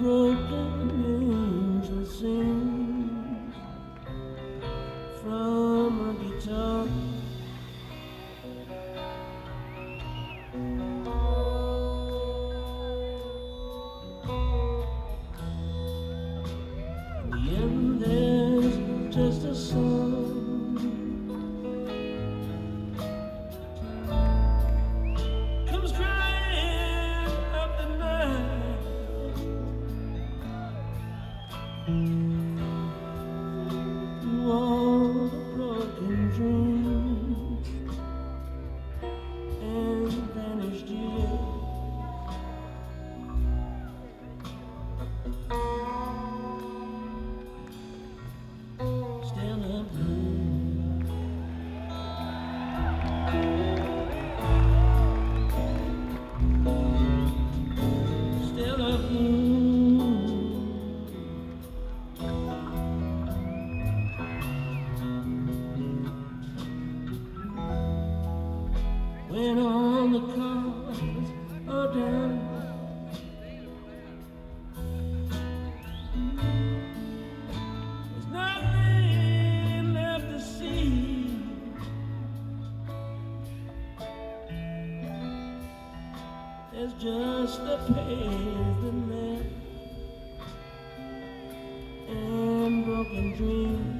broken when all the cars are down. There's nothing left to see. There's just the pavement and broken dreams.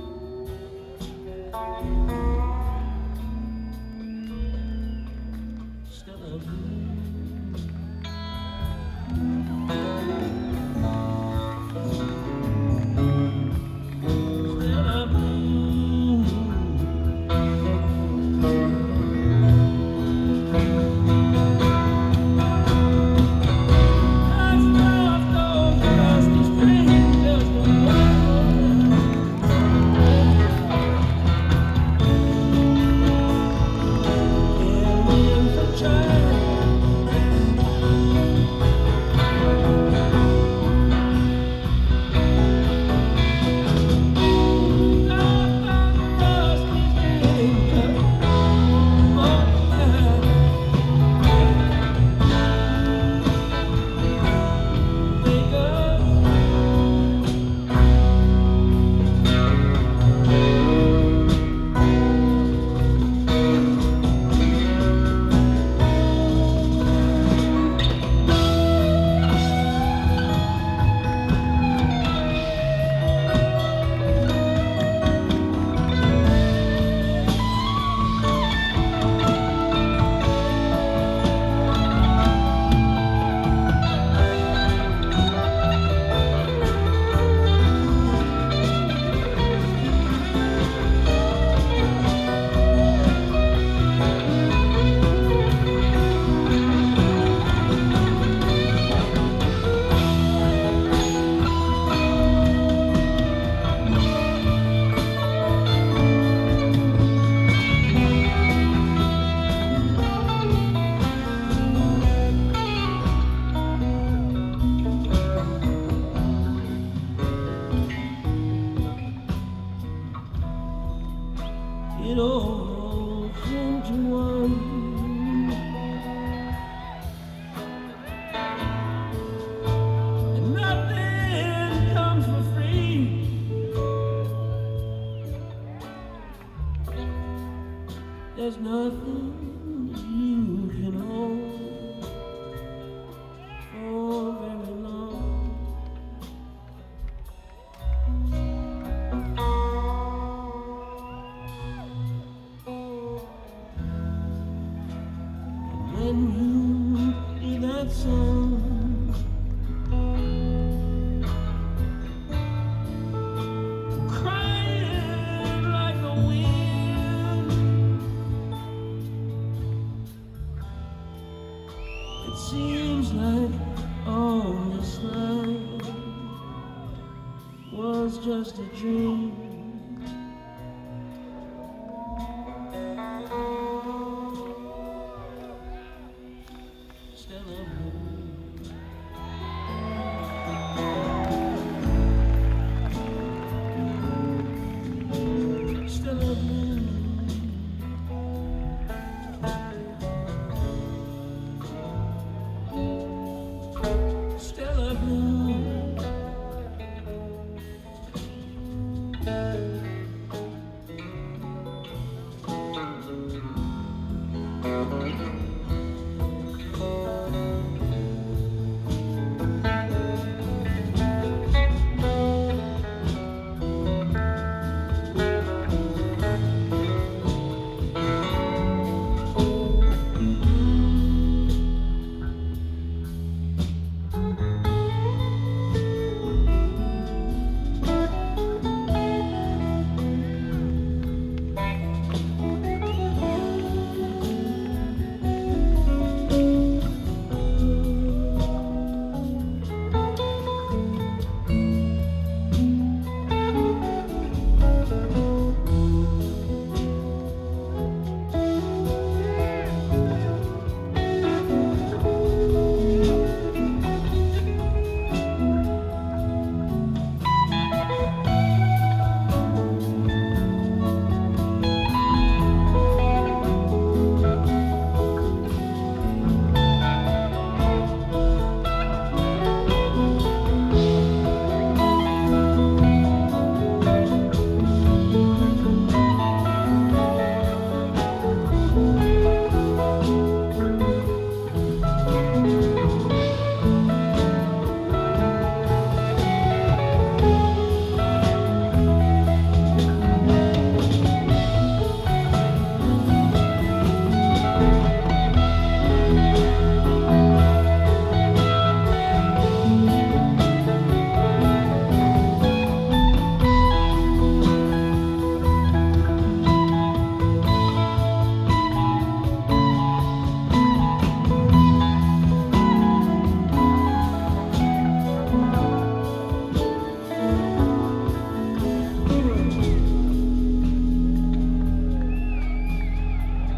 it all into one. And nothing comes for free. There's nothing. We.